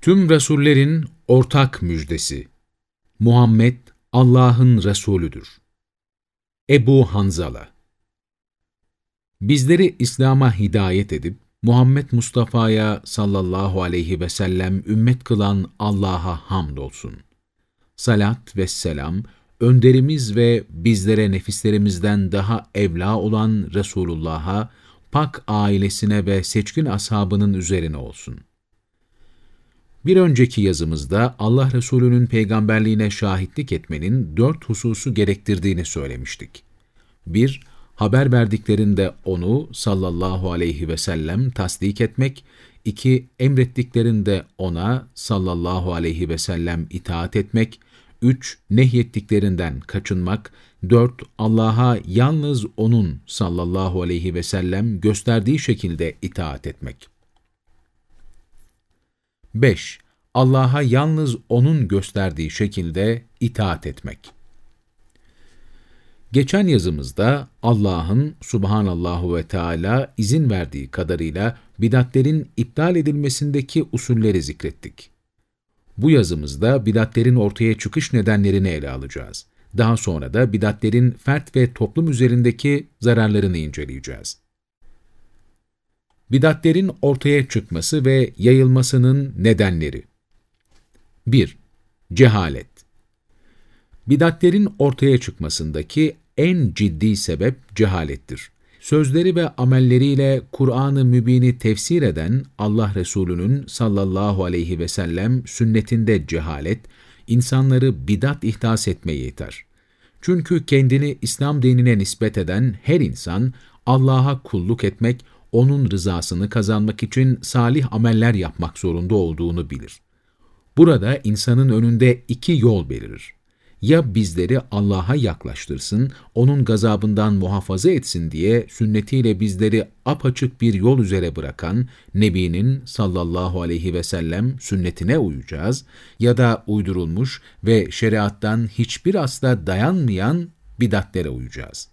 Tüm Resullerin ortak müjdesi. Muhammed Allah'ın Resulüdür. Ebu Hanzala Bizleri İslam'a hidayet edip, Muhammed Mustafa'ya sallallahu aleyhi ve sellem ümmet kılan Allah'a hamdolsun. Salat ve selam, önderimiz ve bizlere nefislerimizden daha evla olan Resulullah'a, pak ailesine ve seçkin ashabının üzerine olsun. Bir önceki yazımızda Allah Resulü'nün peygamberliğine şahitlik etmenin dört hususu gerektirdiğini söylemiştik. 1- haber verdiklerinde onu sallallahu aleyhi ve sellem tasdik etmek, iki emrettiklerinde ona sallallahu aleyhi ve sellem itaat etmek, üç nehyettiklerinden kaçınmak, dört Allah'a yalnız O'nun sallallahu aleyhi ve sellem gösterdiği şekilde itaat etmek. 5. Allah'a yalnız O'nun gösterdiği şekilde itaat etmek. Geçen yazımızda Allah'ın subhanallahu ve Teala izin verdiği kadarıyla bidatlerin iptal edilmesindeki usulleri zikrettik. Bu yazımızda bidatlerin ortaya çıkış nedenlerini ele alacağız. Daha sonra da bidatlerin fert ve toplum üzerindeki zararlarını inceleyeceğiz. Bidatlerin ortaya çıkması ve yayılmasının nedenleri 1. Cehalet Bidatlerin ortaya çıkmasındaki en ciddi sebep cehalettir. Sözleri ve amelleriyle Kur'an-ı Mübin'i tefsir eden Allah Resulü'nün sallallahu aleyhi ve sellem sünnetinde cehalet, insanları bidat ihdas etmeye iter. Çünkü kendini İslam dinine nispet eden her insan, Allah'a kulluk etmek, O'nun rızasını kazanmak için salih ameller yapmak zorunda olduğunu bilir. Burada insanın önünde iki yol belirir ya bizleri Allah'a yaklaştırsın, O'nun gazabından muhafaza etsin diye sünnetiyle bizleri apaçık bir yol üzere bırakan Nebi'nin sallallahu aleyhi ve sellem sünnetine uyacağız ya da uydurulmuş ve şeriattan hiçbir asla dayanmayan bidatlere uyacağız.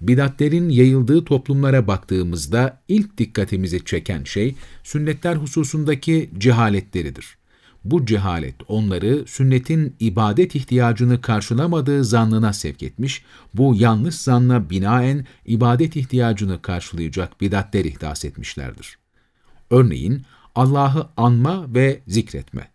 Bidatlerin yayıldığı toplumlara baktığımızda ilk dikkatimizi çeken şey sünnetler hususundaki cehaletleridir. Bu cehalet onları sünnetin ibadet ihtiyacını karşılamadığı zannına sevk etmiş, bu yanlış zanna binaen ibadet ihtiyacını karşılayacak bidatler ihdas etmişlerdir. Örneğin Allah'ı anma ve zikretme.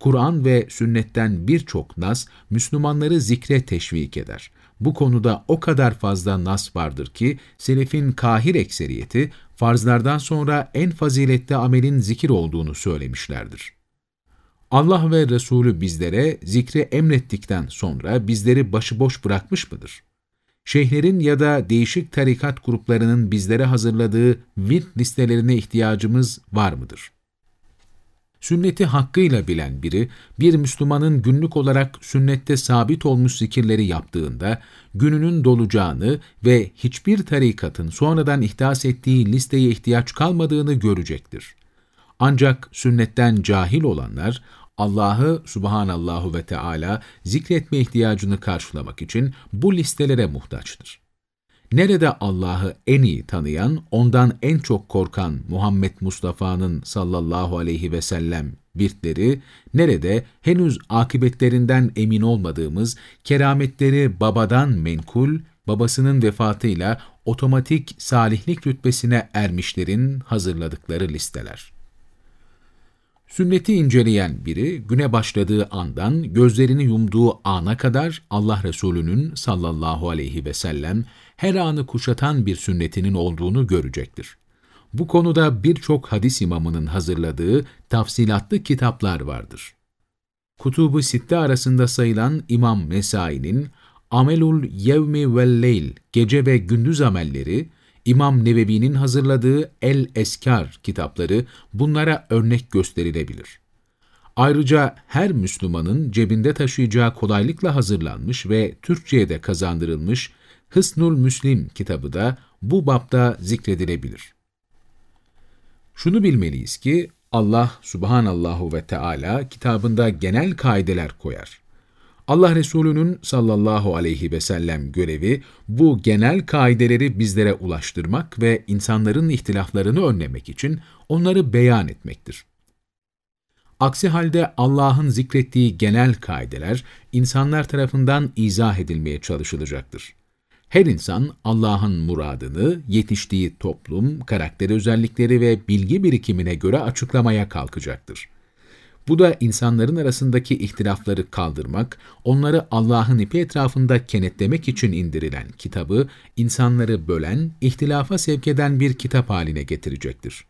Kur'an ve sünnetten birçok nas Müslümanları zikre teşvik eder. Bu konuda o kadar fazla nas vardır ki selefin kahir ekseriyeti farzlardan sonra en faziletli amelin zikir olduğunu söylemişlerdir. Allah ve Resulü bizlere zikre emrettikten sonra bizleri başıboş bırakmış mıdır? Şeyhlerin ya da değişik tarikat gruplarının bizlere hazırladığı virt listelerine ihtiyacımız var mıdır? Sünneti hakkıyla bilen biri, bir Müslümanın günlük olarak sünnette sabit olmuş zikirleri yaptığında, gününün dolacağını ve hiçbir tarikatın sonradan ihdas ettiği listeye ihtiyaç kalmadığını görecektir. Ancak sünnetten cahil olanlar, Allah'ı subhanallahu ve Teala zikretme ihtiyacını karşılamak için bu listelere muhtaçtır. Nerede Allah'ı en iyi tanıyan, ondan en çok korkan Muhammed Mustafa'nın sallallahu aleyhi ve sellem virtleri, nerede henüz akıbetlerinden emin olmadığımız kerametleri babadan menkul, babasının vefatıyla otomatik salihlik rütbesine ermişlerin hazırladıkları listeler. Sünneti inceleyen biri güne başladığı andan gözlerini yumduğu ana kadar Allah Resulü'nün sallallahu aleyhi ve sellem her anı kuşatan bir sünnetinin olduğunu görecektir. Bu konuda birçok hadis imamının hazırladığı tafsilatlı kitaplar vardır. Kutubu Sitte arasında sayılan İmam Mesai'nin Amelul Yevmi vel Leyl, gece ve gündüz amelleri, İmam Nevevi'nin hazırladığı El-Eskar kitapları bunlara örnek gösterilebilir. Ayrıca her Müslümanın cebinde taşıyacağı kolaylıkla hazırlanmış ve Türkçe'ye de kazandırılmış Hısnul Müslim kitabı da bu bapta zikredilebilir. Şunu bilmeliyiz ki Allah subhanallahu ve Teala kitabında genel kaideler koyar. Allah Resulü'nün sallallahu aleyhi ve sellem görevi bu genel kaideleri bizlere ulaştırmak ve insanların ihtilaflarını önlemek için onları beyan etmektir. Aksi halde Allah'ın zikrettiği genel kaideler insanlar tarafından izah edilmeye çalışılacaktır. Her insan Allah'ın muradını yetiştiği toplum, karakter özellikleri ve bilgi birikimine göre açıklamaya kalkacaktır. Bu da insanların arasındaki ihtilafları kaldırmak, onları Allah'ın ipi etrafında kenetlemek için indirilen kitabı, insanları bölen, ihtilafa sevk eden bir kitap haline getirecektir.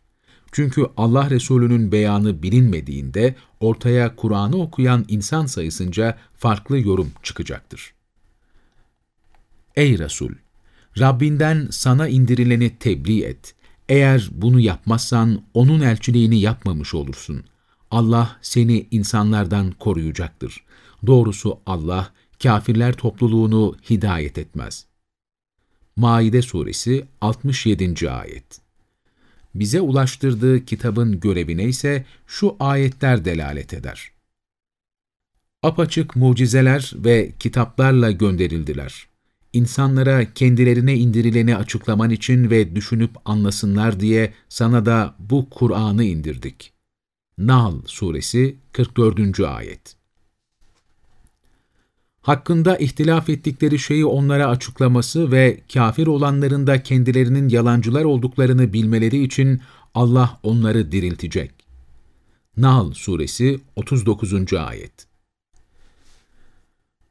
Çünkü Allah Resulü'nün beyanı bilinmediğinde ortaya Kur'an'ı okuyan insan sayısınca farklı yorum çıkacaktır. Ey Resul! Rabbinden sana indirileni tebliğ et. Eğer bunu yapmazsan onun elçiliğini yapmamış olursun. Allah seni insanlardan koruyacaktır. Doğrusu Allah kafirler topluluğunu hidayet etmez. Maide Suresi 67. Ayet Bize ulaştırdığı kitabın görevine ise şu ayetler delalet eder. Apaçık mucizeler ve kitaplarla gönderildiler insanlara kendilerine indirileni açıklaman için ve düşünüp anlasınlar diye sana da bu Kur'an'ı indirdik. Nahl Suresi 44. Ayet Hakkında ihtilaf ettikleri şeyi onlara açıklaması ve kafir olanların da kendilerinin yalancılar olduklarını bilmeleri için Allah onları diriltecek. Nahl Suresi 39. Ayet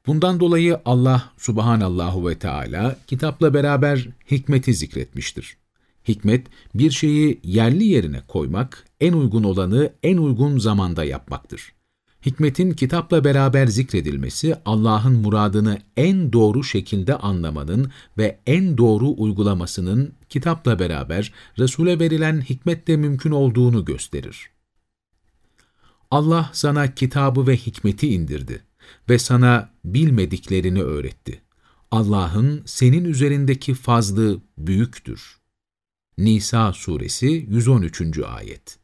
Bundan dolayı Allah subhanallahu ve Teala kitapla beraber hikmeti zikretmiştir. Hikmet, bir şeyi yerli yerine koymak, en uygun olanı en uygun zamanda yapmaktır. Hikmetin kitapla beraber zikredilmesi, Allah'ın muradını en doğru şekilde anlamanın ve en doğru uygulamasının kitapla beraber Resul'e verilen hikmetle mümkün olduğunu gösterir. Allah sana kitabı ve hikmeti indirdi ve sana bilmediklerini öğretti. Allah'ın senin üzerindeki fazlı büyüktür. Nisa suresi 113. ayet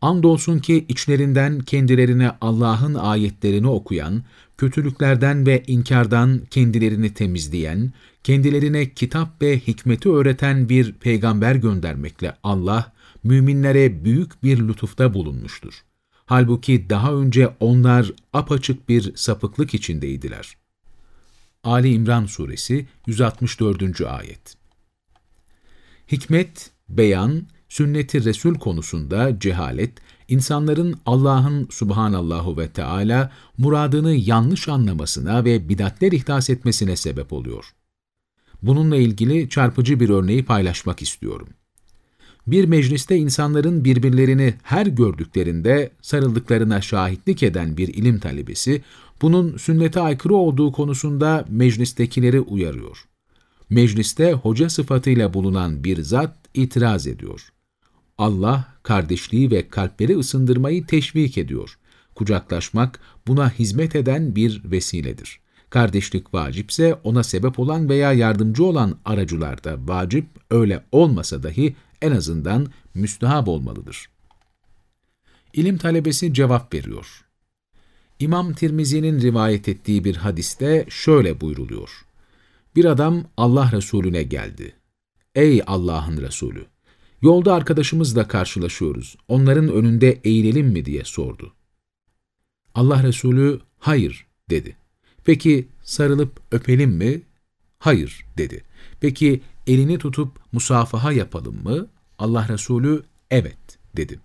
Andolsun ki içlerinden kendilerine Allah'ın ayetlerini okuyan, kötülüklerden ve inkardan kendilerini temizleyen, kendilerine kitap ve hikmeti öğreten bir peygamber göndermekle Allah, müminlere büyük bir lütufta bulunmuştur. Halbuki daha önce onlar apaçık bir sapıklık içindeydiler. Ali İmran Suresi 164. Ayet Hikmet, beyan, sünneti Resul konusunda cehalet, insanların Allah'ın subhanallahu ve Teala muradını yanlış anlamasına ve bidatler ihdas etmesine sebep oluyor. Bununla ilgili çarpıcı bir örneği paylaşmak istiyorum. Bir mecliste insanların birbirlerini her gördüklerinde sarıldıklarına şahitlik eden bir ilim talebesi, bunun sünnete aykırı olduğu konusunda meclistekileri uyarıyor. Mecliste hoca sıfatıyla bulunan bir zat itiraz ediyor. Allah, kardeşliği ve kalpleri ısındırmayı teşvik ediyor. Kucaklaşmak, buna hizmet eden bir vesiledir. Kardeşlik vacipse ona sebep olan veya yardımcı olan aracılarda vacip, öyle olmasa dahi en azından müstahap olmalıdır. İlim talebesi cevap veriyor. İmam Tirmizi'nin rivayet ettiği bir hadiste şöyle buyruluyor. Bir adam Allah Resulüne geldi. Ey Allah'ın Resulü! Yolda arkadaşımızla karşılaşıyoruz. Onların önünde eğilelim mi diye sordu. Allah Resulü hayır dedi. Peki sarılıp öpelim mi? Hayır dedi. Peki elini tutup musafaha yapalım mı? Allah Resulü evet dedi.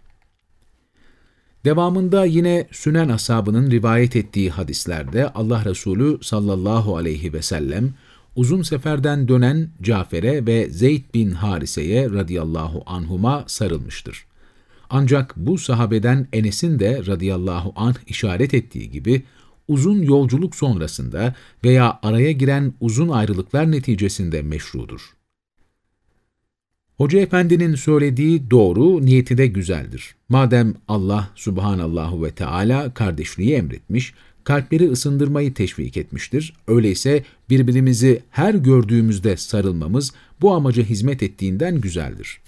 Devamında yine Sünen ashabının rivayet ettiği hadislerde Allah Resulü sallallahu aleyhi ve sellem uzun seferden dönen Cafer'e ve Zeyd bin Harise'ye radıyallahu anhuma sarılmıştır. Ancak bu sahabeden Enes'in de radıyallahu anh işaret ettiği gibi uzun yolculuk sonrasında veya araya giren uzun ayrılıklar neticesinde meşrudur. Hoca efendinin söylediği doğru, niyeti de güzeldir. Madem Allah subhanallahu ve Teala kardeşliği emretmiş, kalpleri ısındırmayı teşvik etmiştir. Öyleyse birbirimizi her gördüğümüzde sarılmamız bu amaca hizmet ettiğinden güzeldir.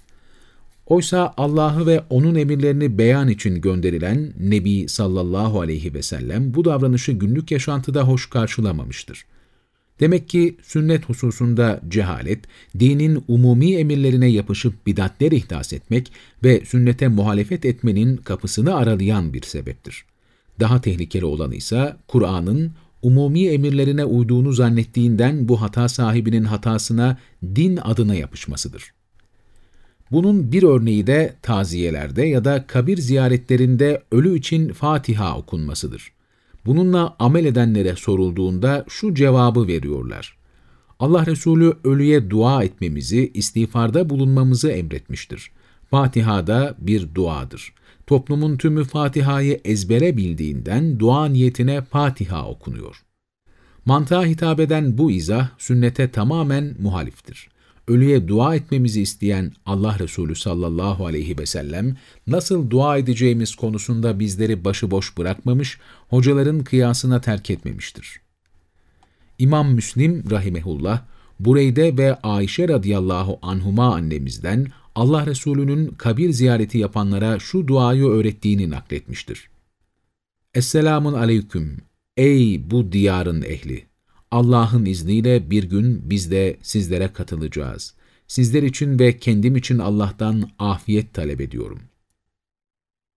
Oysa Allah'ı ve O'nun emirlerini beyan için gönderilen Nebi sallallahu aleyhi ve sellem bu davranışı günlük yaşantıda hoş karşılamamıştır. Demek ki sünnet hususunda cehalet, dinin umumi emirlerine yapışıp bidatler ihdas etmek ve sünnete muhalefet etmenin kapısını aralayan bir sebeptir. Daha tehlikeli olanı ise Kur'an'ın umumi emirlerine uyduğunu zannettiğinden bu hata sahibinin hatasına din adına yapışmasıdır. Bunun bir örneği de taziyelerde ya da kabir ziyaretlerinde ölü için Fatiha okunmasıdır. Bununla amel edenlere sorulduğunda şu cevabı veriyorlar. Allah Resulü ölüye dua etmemizi, istiğfarda bulunmamızı emretmiştir. Fatiha da bir duadır. Toplumun tümü Fatiha'yı ezbere bildiğinden dua niyetine Fatiha okunuyor. Mantığa hitap eden bu izah sünnete tamamen muhaliftir ölüye dua etmemizi isteyen Allah Resulü sallallahu aleyhi ve sellem nasıl dua edeceğimiz konusunda bizleri başıboş bırakmamış, hocaların kıyasına terk etmemiştir. İmam Müslim rahimehullah, Bureyde ve Ayşe radıyallahu anhuma annemizden Allah Resulü'nün kabir ziyareti yapanlara şu duayı öğrettiğini nakletmiştir. Esselamun aleyküm, ey bu diyarın ehli! Allah'ın izniyle bir gün biz de sizlere katılacağız. Sizler için ve kendim için Allah'tan afiyet talep ediyorum.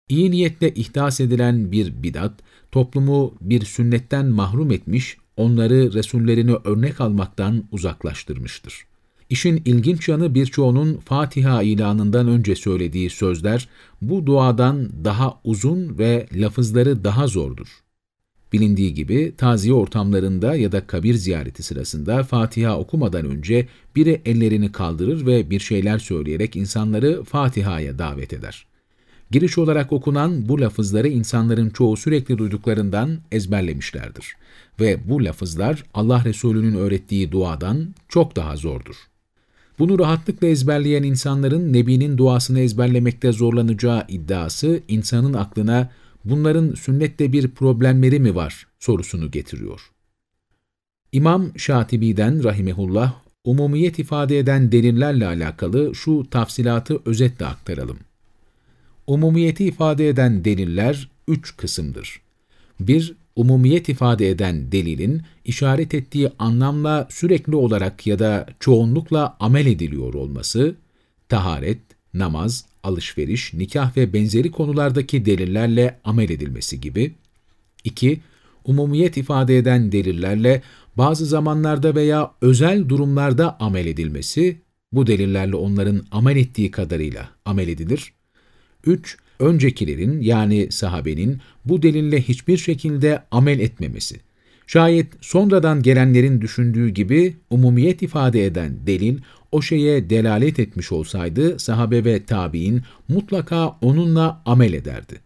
İyi niyetle ihdas edilen bir bidat, toplumu bir sünnetten mahrum etmiş, onları Resullerini örnek almaktan uzaklaştırmıştır. İşin ilginç yanı birçoğunun Fatiha ilanından önce söylediği sözler bu duadan daha uzun ve lafızları daha zordur. Bilindiği gibi taziye ortamlarında ya da kabir ziyareti sırasında Fatiha okumadan önce biri ellerini kaldırır ve bir şeyler söyleyerek insanları Fatiha'ya davet eder. Giriş olarak okunan bu lafızları insanların çoğu sürekli duyduklarından ezberlemişlerdir. Ve bu lafızlar Allah Resulü'nün öğrettiği duadan çok daha zordur. Bunu rahatlıkla ezberleyen insanların Nebi'nin duasını ezberlemekte zorlanacağı iddiası insanın aklına bunların sünnette bir problemleri mi var sorusunu getiriyor. İmam Şatibi'den rahimehullah, umumiyet ifade eden delillerle alakalı şu tafsilatı özetle aktaralım. Umumiyeti ifade eden deliller üç kısımdır. Bir, umumiyet ifade eden delilin işaret ettiği anlamla sürekli olarak ya da çoğunlukla amel ediliyor olması, taharet, namaz, alışveriş, nikah ve benzeri konulardaki delillerle amel edilmesi gibi. 2. Umumiyet ifade eden delillerle bazı zamanlarda veya özel durumlarda amel edilmesi, bu delillerle onların amel ettiği kadarıyla amel edilir. 3. Öncekilerin yani sahabenin bu delille hiçbir şekilde amel etmemesi. Şayet sonradan gelenlerin düşündüğü gibi umumiyet ifade eden delil o şeye delalet etmiş olsaydı sahabe ve tabi'in mutlaka onunla amel ederdi.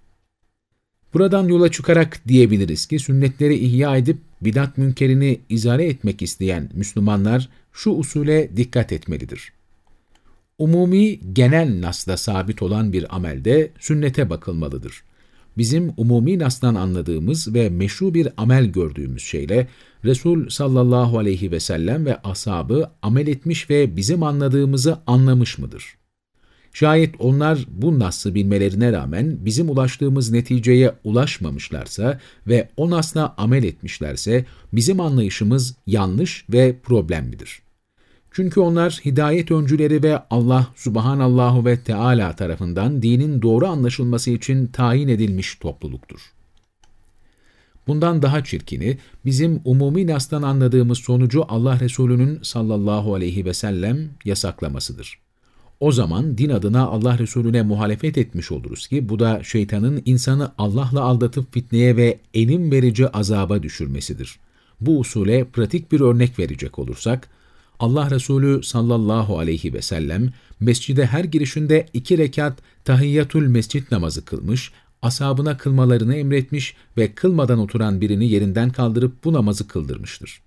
Buradan yola çıkarak diyebiliriz ki sünnetleri ihya edip bidat münkerini izale etmek isteyen Müslümanlar şu usule dikkat etmelidir. Umumi genel nasda sabit olan bir amelde sünnete bakılmalıdır bizim umumi nasdan anladığımız ve meşru bir amel gördüğümüz şeyle Resul sallallahu aleyhi ve sellem ve ashabı amel etmiş ve bizim anladığımızı anlamış mıdır? Şayet onlar bu nas'ı bilmelerine rağmen bizim ulaştığımız neticeye ulaşmamışlarsa ve o nasla amel etmişlerse bizim anlayışımız yanlış ve problemlidir. Çünkü onlar hidayet öncüleri ve Allah subhanallahu ve Teala tarafından dinin doğru anlaşılması için tayin edilmiş topluluktur. Bundan daha çirkini, bizim umumi nastan anladığımız sonucu Allah Resulü'nün sallallahu aleyhi ve sellem yasaklamasıdır. O zaman din adına Allah Resulüne muhalefet etmiş oluruz ki bu da şeytanın insanı Allah'la aldatıp fitneye ve elim verici azaba düşürmesidir. Bu usule pratik bir örnek verecek olursak, Allah Resulü sallallahu aleyhi ve sellem mescide her girişinde iki rekat tahiyyatul mescit namazı kılmış, ashabına kılmalarını emretmiş ve kılmadan oturan birini yerinden kaldırıp bu namazı kıldırmıştır.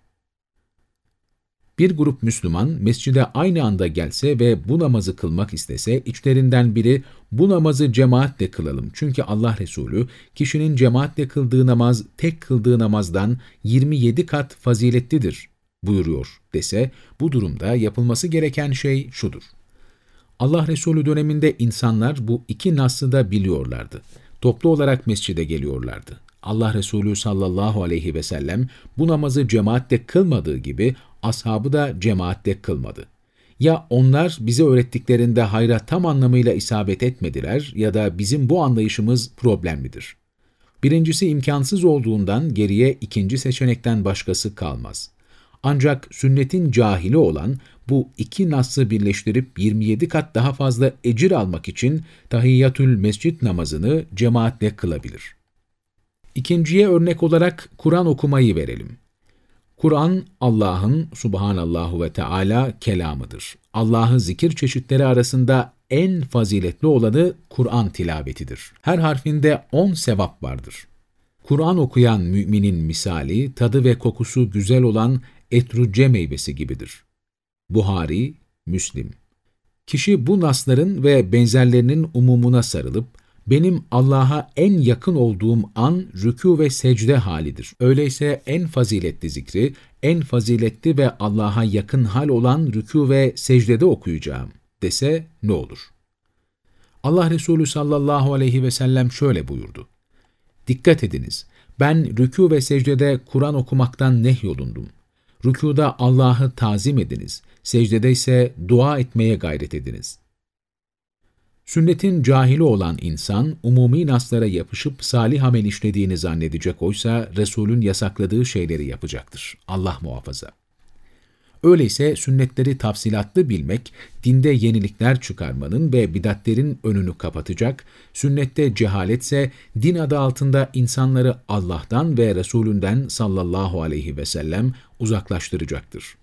Bir grup Müslüman mescide aynı anda gelse ve bu namazı kılmak istese, içlerinden biri bu namazı cemaatle kılalım. Çünkü Allah Resulü kişinin cemaatle kıldığı namaz tek kıldığı namazdan 27 kat faziletlidir buyuruyor dese, bu durumda yapılması gereken şey şudur. Allah Resulü döneminde insanlar bu iki naslı da biliyorlardı. Toplu olarak mescide geliyorlardı. Allah Resulü sallallahu aleyhi ve sellem bu namazı cemaatte kılmadığı gibi ashabı da cemaatte kılmadı. Ya onlar bize öğrettiklerinde hayra tam anlamıyla isabet etmediler ya da bizim bu anlayışımız problemlidir. Birincisi imkansız olduğundan geriye ikinci seçenekten başkası kalmaz. Ancak sünnetin cahili olan bu iki nas'ı birleştirip 27 kat daha fazla ecir almak için tahiyyatül mescit namazını cemaatle kılabilir. İkinciye örnek olarak Kur'an okumayı verelim. Kur'an, Allah'ın subhanallahu ve Teala kelamıdır. Allah'ı zikir çeşitleri arasında en faziletli olanı Kur'an tilavetidir. Her harfinde on sevap vardır. Kur'an okuyan müminin misali, tadı ve kokusu güzel olan etruce meyvesi gibidir. Buhari, Müslim. Kişi bu nasların ve benzerlerinin umumuna sarılıp, benim Allah'a en yakın olduğum an rükû ve secde halidir. Öyleyse en faziletli zikri, en faziletli ve Allah'a yakın hal olan rükû ve secdede okuyacağım dese ne olur? Allah Resulü sallallahu aleyhi ve sellem şöyle buyurdu. Dikkat ediniz, ben rükû ve secdede Kur'an okumaktan nehyolundum. Rükuda Allah'ı tazim ediniz, secdede ise dua etmeye gayret ediniz. Sünnetin cahili olan insan, umumi naslara yapışıp salih amel işlediğini zannedecek oysa Resulün yasakladığı şeyleri yapacaktır. Allah muhafaza. Öyleyse sünnetleri tafsilatlı bilmek, dinde yenilikler çıkarmanın ve bidatlerin önünü kapatacak, sünnette cehaletse din adı altında insanları Allah'tan ve Resulünden sallallahu aleyhi ve sellem uzaklaştıracaktır.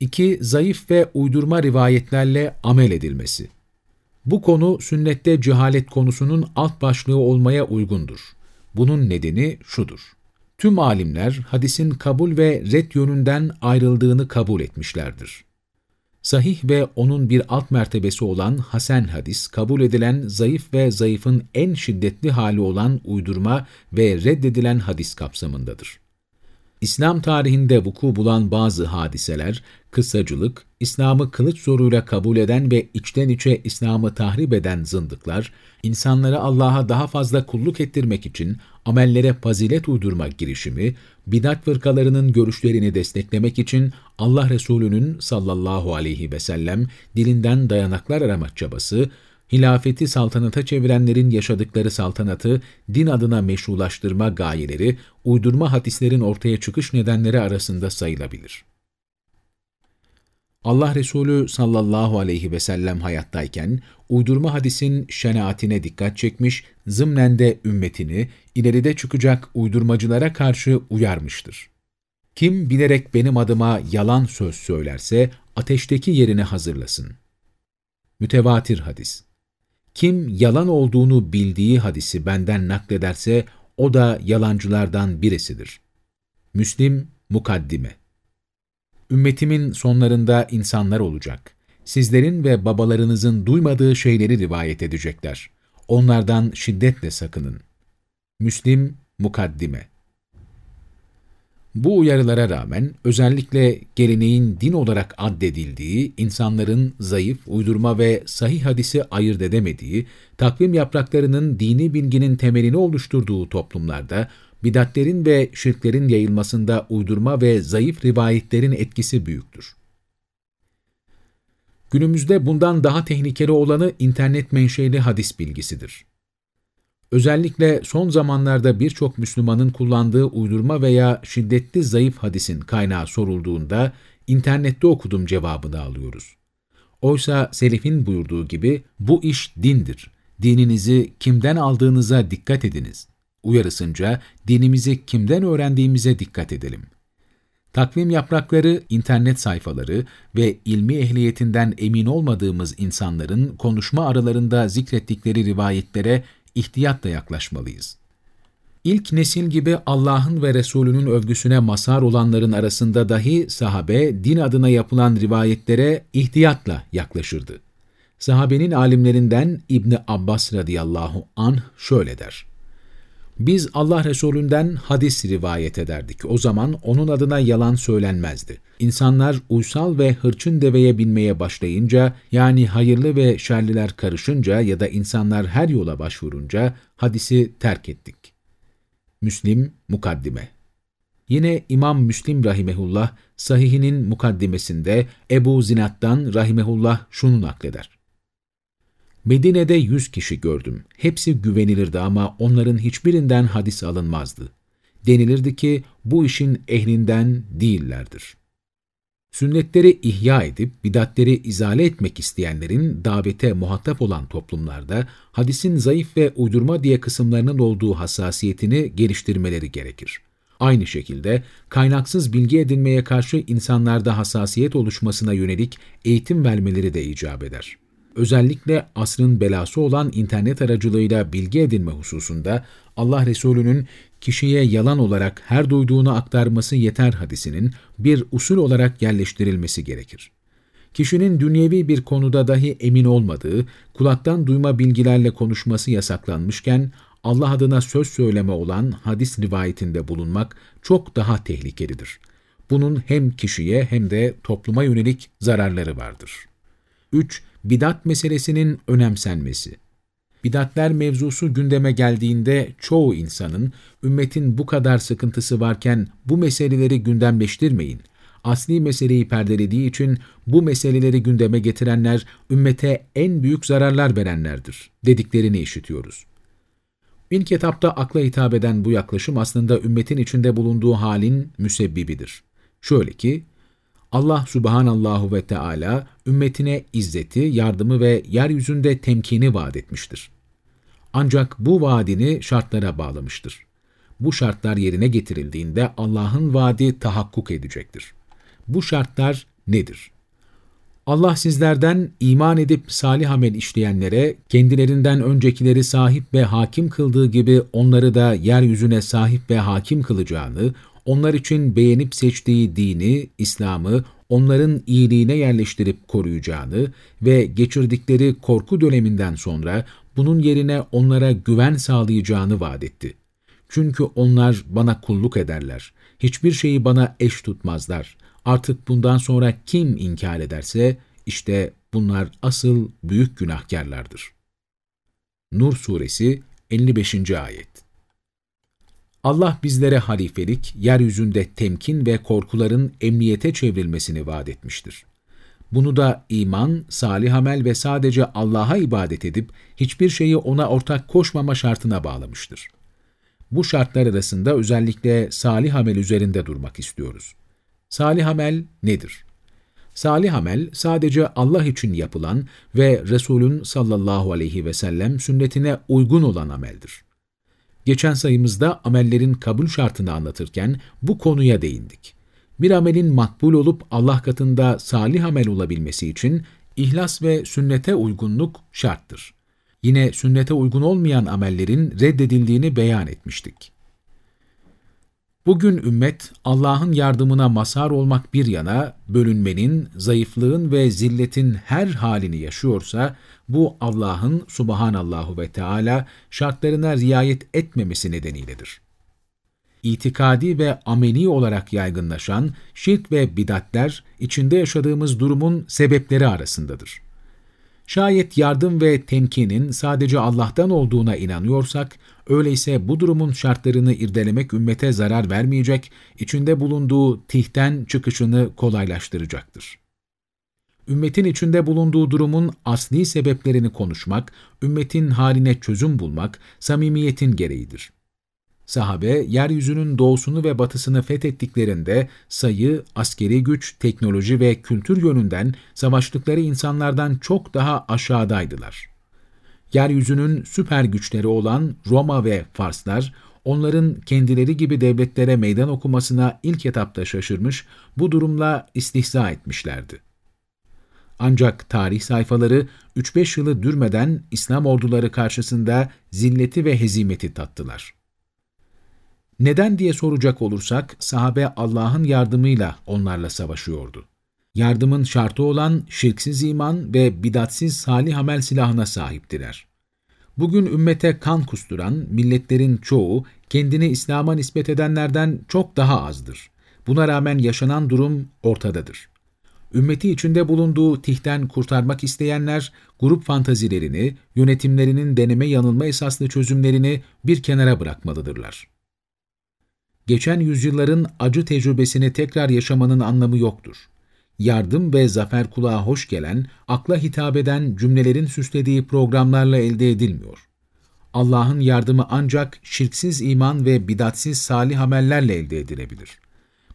2. Zayıf ve uydurma rivayetlerle amel edilmesi. Bu konu sünnette cehalet konusunun alt başlığı olmaya uygundur. Bunun nedeni şudur. Tüm alimler hadisin kabul ve red yönünden ayrıldığını kabul etmişlerdir. Sahih ve onun bir alt mertebesi olan hasen hadis, kabul edilen zayıf ve zayıfın en şiddetli hali olan uydurma ve reddedilen hadis kapsamındadır. İslam tarihinde vuku bulan bazı hadiseler, kıssacılık, İslam'ı kılıç zoruyla kabul eden ve içten içe İslam'ı tahrip eden zındıklar, insanları Allah'a daha fazla kulluk ettirmek için amellere fazilet uydurma girişimi, bidat fırkalarının görüşlerini desteklemek için Allah Resulü'nün sallallahu aleyhi ve sellem dilinden dayanaklar aramak çabası, hilafeti saltanata çevirenlerin yaşadıkları saltanatı din adına meşrulaştırma gayeleri, uydurma hadislerin ortaya çıkış nedenleri arasında sayılabilir. Allah Resulü sallallahu aleyhi ve sellem hayattayken uydurma hadisin şenaatine dikkat çekmiş, zımnen de ümmetini ileride çıkacak uydurmacılara karşı uyarmıştır. Kim bilerek benim adıma yalan söz söylerse ateşteki yerini hazırlasın. Mütevatir hadis Kim yalan olduğunu bildiği hadisi benden naklederse o da yalancılardan birisidir. Müslim Mukaddime Ümmetimin sonlarında insanlar olacak. Sizlerin ve babalarınızın duymadığı şeyleri rivayet edecekler. Onlardan şiddetle sakının. Müslim Mukaddime Bu uyarılara rağmen özellikle geleneğin din olarak addedildiği, insanların zayıf, uydurma ve sahih hadisi ayırt edemediği, takvim yapraklarının dini bilginin temelini oluşturduğu toplumlarda bidatlerin ve şirklerin yayılmasında uydurma ve zayıf rivayetlerin etkisi büyüktür. Günümüzde bundan daha tehlikeli olanı internet menşeli hadis bilgisidir. Özellikle son zamanlarda birçok Müslümanın kullandığı uydurma veya şiddetli zayıf hadisin kaynağı sorulduğunda internette okudum cevabını alıyoruz. Oysa Selef'in buyurduğu gibi bu iş dindir. Dininizi kimden aldığınıza dikkat ediniz uyarısınca dinimizi kimden öğrendiğimize dikkat edelim. Takvim yaprakları, internet sayfaları ve ilmi ehliyetinden emin olmadığımız insanların konuşma aralarında zikrettikleri rivayetlere ihtiyatla yaklaşmalıyız. İlk nesil gibi Allah'ın ve Resulünün övgüsüne mazhar olanların arasında dahi sahabe din adına yapılan rivayetlere ihtiyatla yaklaşırdı. Sahabenin alimlerinden İbni Abbas radıyallahu anh şöyle der. Biz Allah Resulünden hadis rivayet ederdik. O zaman onun adına yalan söylenmezdi. İnsanlar uysal ve hırçın deveye binmeye başlayınca, yani hayırlı ve şerliler karışınca ya da insanlar her yola başvurunca hadisi terk ettik. Müslim Mukaddime Yine İmam Müslim Rahimehullah, sahihinin mukaddimesinde Ebu Zinat'tan Rahimehullah şunu nakleder. Medine'de yüz kişi gördüm. Hepsi güvenilirdi ama onların hiçbirinden hadis alınmazdı. Denilirdi ki bu işin ehlinden değillerdir. Sünnetleri ihya edip bidatleri izale etmek isteyenlerin davete muhatap olan toplumlarda hadisin zayıf ve uydurma diye kısımlarının olduğu hassasiyetini geliştirmeleri gerekir. Aynı şekilde kaynaksız bilgi edinmeye karşı insanlarda hassasiyet oluşmasına yönelik eğitim vermeleri de icap eder. Özellikle asrın belası olan internet aracılığıyla bilgi edinme hususunda Allah Resulü'nün kişiye yalan olarak her duyduğunu aktarması yeter hadisinin bir usul olarak yerleştirilmesi gerekir. Kişinin dünyevi bir konuda dahi emin olmadığı, kulaktan duyma bilgilerle konuşması yasaklanmışken, Allah adına söz söyleme olan hadis rivayetinde bulunmak çok daha tehlikelidir. Bunun hem kişiye hem de topluma yönelik zararları vardır. 3. Bidat meselesinin önemsenmesi Bidatler mevzusu gündeme geldiğinde çoğu insanın, ümmetin bu kadar sıkıntısı varken bu meseleleri gündemleştirmeyin, asli meseleyi perdelediği için bu meseleleri gündeme getirenler ümmete en büyük zararlar verenlerdir dediklerini işitiyoruz. İlk kitapta akla hitap eden bu yaklaşım aslında ümmetin içinde bulunduğu halin müsebbibidir. Şöyle ki, Allah subhanallahu ve Teala ümmetine izzeti, yardımı ve yeryüzünde temkini vaat etmiştir. Ancak bu vaadini şartlara bağlamıştır. Bu şartlar yerine getirildiğinde Allah'ın vaadi tahakkuk edecektir. Bu şartlar nedir? Allah sizlerden iman edip salih amel işleyenlere, kendilerinden öncekileri sahip ve hakim kıldığı gibi onları da yeryüzüne sahip ve hakim kılacağını, onlar için beğenip seçtiği dini, İslam'ı, onların iyiliğine yerleştirip koruyacağını ve geçirdikleri korku döneminden sonra bunun yerine onlara güven sağlayacağını vaat etti. Çünkü onlar bana kulluk ederler, hiçbir şeyi bana eş tutmazlar. Artık bundan sonra kim inkar ederse, işte bunlar asıl büyük günahkarlardır. Nur Suresi 55. Ayet Allah bizlere halifelik, yeryüzünde temkin ve korkuların emniyete çevrilmesini vaat etmiştir. Bunu da iman, salih amel ve sadece Allah'a ibadet edip hiçbir şeyi ona ortak koşmama şartına bağlamıştır. Bu şartlar arasında özellikle salih amel üzerinde durmak istiyoruz. Salih amel nedir? Salih amel sadece Allah için yapılan ve Resulün sallallahu aleyhi ve sellem sünnetine uygun olan ameldir. Geçen sayımızda amellerin kabul şartını anlatırken bu konuya değindik. Bir amelin makbul olup Allah katında salih amel olabilmesi için ihlas ve sünnete uygunluk şarttır. Yine sünnete uygun olmayan amellerin reddedildiğini beyan etmiştik. Bugün ümmet Allah'ın yardımına mazhar olmak bir yana bölünmenin, zayıflığın ve zilletin her halini yaşıyorsa bu Allah'ın subhanallahu ve Teala şartlarına riayet etmemesi nedeniyledir. İtikadi ve ameli olarak yaygınlaşan şirk ve bidatler içinde yaşadığımız durumun sebepleri arasındadır. Şayet yardım ve temkinin sadece Allah'tan olduğuna inanıyorsak, öyleyse bu durumun şartlarını irdelemek ümmete zarar vermeyecek, içinde bulunduğu tihten çıkışını kolaylaştıracaktır. Ümmetin içinde bulunduğu durumun asli sebeplerini konuşmak, ümmetin haline çözüm bulmak, samimiyetin gereğidir. Sahabe, yeryüzünün doğusunu ve batısını fethettiklerinde sayı, askeri güç, teknoloji ve kültür yönünden savaştıkları insanlardan çok daha aşağıdaydılar. Yeryüzünün süper güçleri olan Roma ve Farslar, onların kendileri gibi devletlere meydan okumasına ilk etapta şaşırmış, bu durumla istihza etmişlerdi. Ancak tarih sayfaları 3-5 yılı dürmeden İslam orduları karşısında zilleti ve hezimeti tattılar. Neden diye soracak olursak, sahabe Allah'ın yardımıyla onlarla savaşıyordu. Yardımın şartı olan şirksiz iman ve bidatsiz salih amel silahına sahiptiler. Bugün ümmete kan kusturan milletlerin çoğu kendini İslam'a nispet edenlerden çok daha azdır. Buna rağmen yaşanan durum ortadadır. Ümmeti içinde bulunduğu tihten kurtarmak isteyenler, grup fantazilerini, yönetimlerinin deneme yanılma esaslı çözümlerini bir kenara bırakmalıdırlar. geçen yüzyılların acı tecrübesini tekrar yaşamanın anlamı yoktur. Yardım ve zafer kulağa hoş gelen, akla hitap eden cümlelerin süslediği programlarla elde edilmiyor. Allah'ın yardımı ancak şirksiz iman ve bidatsiz salih amellerle elde edilebilir.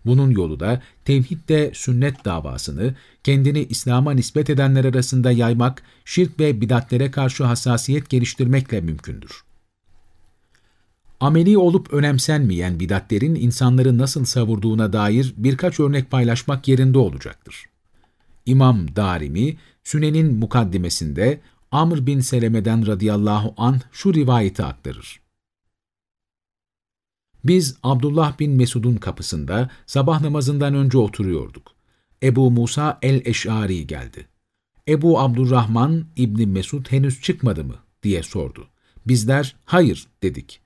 Bunun yolu da tevhidde sünnet davasını kendini İslam'a nispet edenler arasında yaymak, şirk ve bidatlere karşı hassasiyet geliştirmekle mümkündür. Ameli olup önemsenmeyen bidatlerin insanları nasıl savurduğuna dair birkaç örnek paylaşmak yerinde olacaktır. İmam Darimi, Sünen'in mukaddimesinde Amr bin Seleme'den radıyallahu an şu rivayeti aktarır. Biz Abdullah bin Mesud'un kapısında sabah namazından önce oturuyorduk. Ebu Musa el-Eş'ari geldi. Ebu Abdurrahman İbni Mesud henüz çıkmadı mı diye sordu. Bizler hayır dedik.